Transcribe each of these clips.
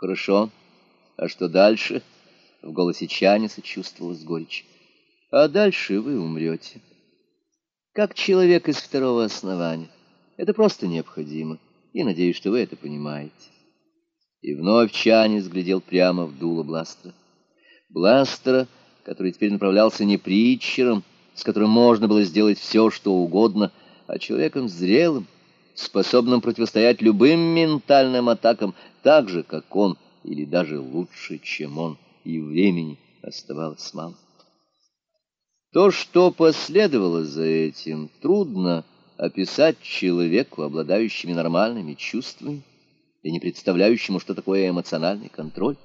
Хорошо. А что дальше? В голосе Чаниса чувствовалась горечь. А дальше вы умрете. Как человек из второго основания. Это просто необходимо. И надеюсь, что вы это понимаете. И вновь Чанис глядел прямо в дуло бластера. Бластера, который теперь направлялся не притчером, с которым можно было сделать все, что угодно, а человеком зрелым, способным противостоять любым ментальным атакам, так же, как он, или даже лучше, чем он, и времени оставалось мало. То, что последовало за этим, трудно описать человеку, обладающими нормальными чувствами и не представляющему, что такое эмоциональный контроль.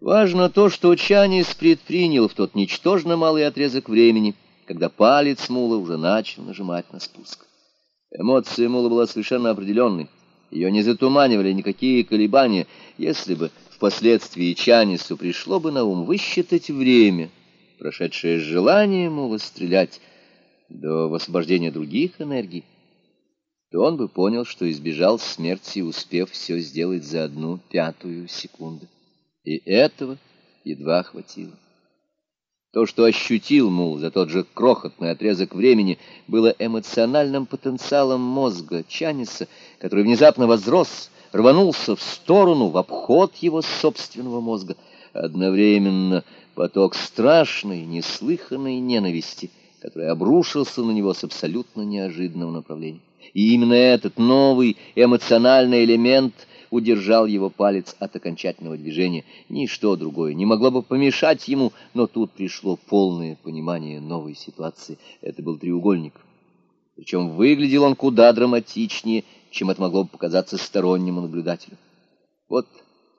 Важно то, что Чанис предпринял в тот ничтожно малый отрезок времени, когда палец Мула уже начал нажимать на спуск. Эмоция Мула была совершенно определенной. Ее не затуманивали никакие колебания. Если бы впоследствии Чанису пришло бы на ум высчитать время, прошедшее желание Мула стрелять до освобождения других энергий, то он бы понял, что избежал смерти, успев все сделать за одну пятую секунду. И этого едва хватило. То, что ощутил Мул за тот же крохотный отрезок времени, было эмоциональным потенциалом мозга Чаниса, который внезапно возрос, рванулся в сторону, в обход его собственного мозга. Одновременно поток страшной, неслыханной ненависти, который обрушился на него с абсолютно неожиданного направления. И именно этот новый эмоциональный элемент — удержал его палец от окончательного движения. Ничто другое не могло бы помешать ему, но тут пришло полное понимание новой ситуации. Это был треугольник. Причем выглядел он куда драматичнее, чем это могло бы показаться стороннему наблюдателю. Вот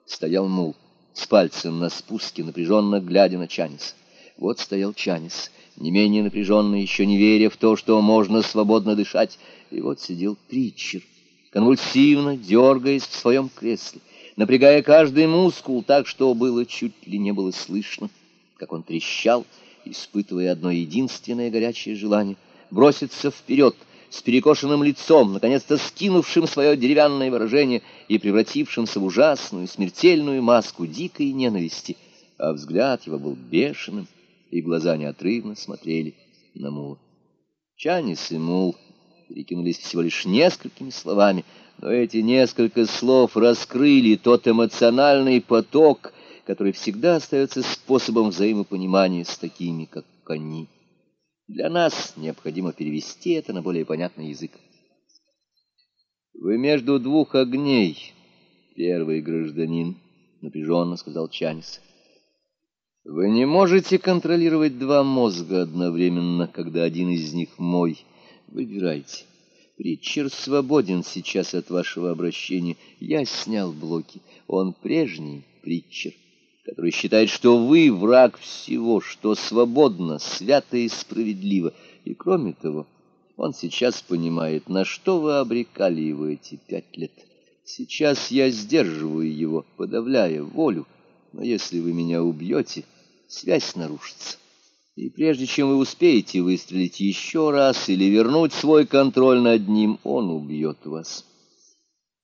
стоял мул с пальцем на спуске, напряженно глядя на Чанис. Вот стоял Чанис, не менее напряженно, еще не веря в то, что можно свободно дышать. И вот сидел Притчер, конвульсивно дергаясь в своем кресле, напрягая каждый мускул так, что было чуть ли не было слышно, как он трещал, испытывая одно единственное горячее желание — броситься вперед с перекошенным лицом, наконец-то скинувшим свое деревянное выражение и превратившимся в ужасную смертельную маску дикой ненависти, а взгляд его был бешеным, и глаза неотрывно смотрели на Мула. Чанис и Мул перекинулись всего лишь несколькими словами, но эти несколько слов раскрыли тот эмоциональный поток, который всегда остается способом взаимопонимания с такими, как они. Для нас необходимо перевести это на более понятный язык. «Вы между двух огней, первый гражданин», — напряженно сказал Чанис. «Вы не можете контролировать два мозга одновременно, когда один из них мой». Выбирайте. Притчер свободен сейчас от вашего обращения. Я снял блоки. Он прежний Притчер, который считает, что вы враг всего, что свободно, свято и справедливо. И кроме того, он сейчас понимает, на что вы обрекали его эти пять лет. Сейчас я сдерживаю его, подавляя волю, но если вы меня убьете, связь нарушится. И прежде чем вы успеете выстрелить еще раз или вернуть свой контроль над ним, он убьет вас.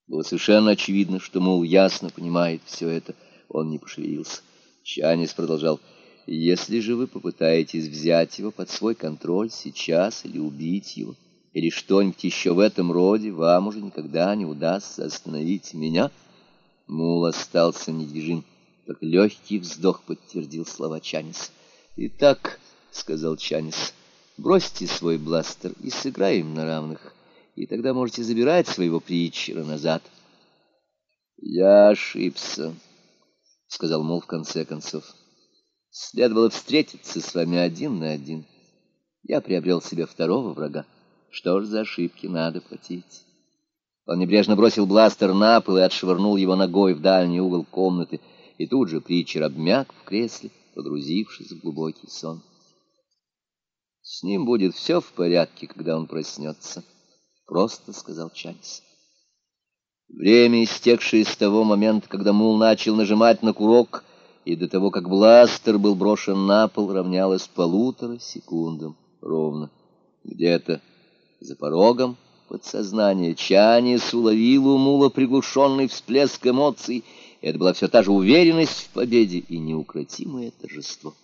Было совершенно очевидно, что Мул ясно понимает все это. Он не пошевелился. Чанис продолжал. «Если же вы попытаетесь взять его под свой контроль сейчас или убить его, или что-нибудь еще в этом роде, вам уже никогда не удастся остановить меня». Мул остался недвижим. Только легкий вздох подтвердил слова Чаниса. «Итак», — сказал Чанис, — «бросьте свой бластер и сыграем на равных, и тогда можете забирать своего притчера назад». «Я ошибся», — сказал Мол в конце концов. «Следовало встретиться с вами один на один. Я приобрел себе второго врага. Что ж за ошибки надо платить?» Он небрежно бросил бластер на пол и отшвырнул его ногой в дальний угол комнаты, и тут же притчер обмяк в кресле, погрузившись в глубокий сон. «С ним будет все в порядке, когда он проснется», — просто сказал Чанис. Время, истекшее с того момента, когда Мул начал нажимать на курок, и до того, как бластер был брошен на пол, равнялось полутора секундам ровно. Где-то за порогом подсознания Чанис уловил у Мула приглушенный всплеск эмоций — Это была все та же уверенность в победе и неукротимое торжество.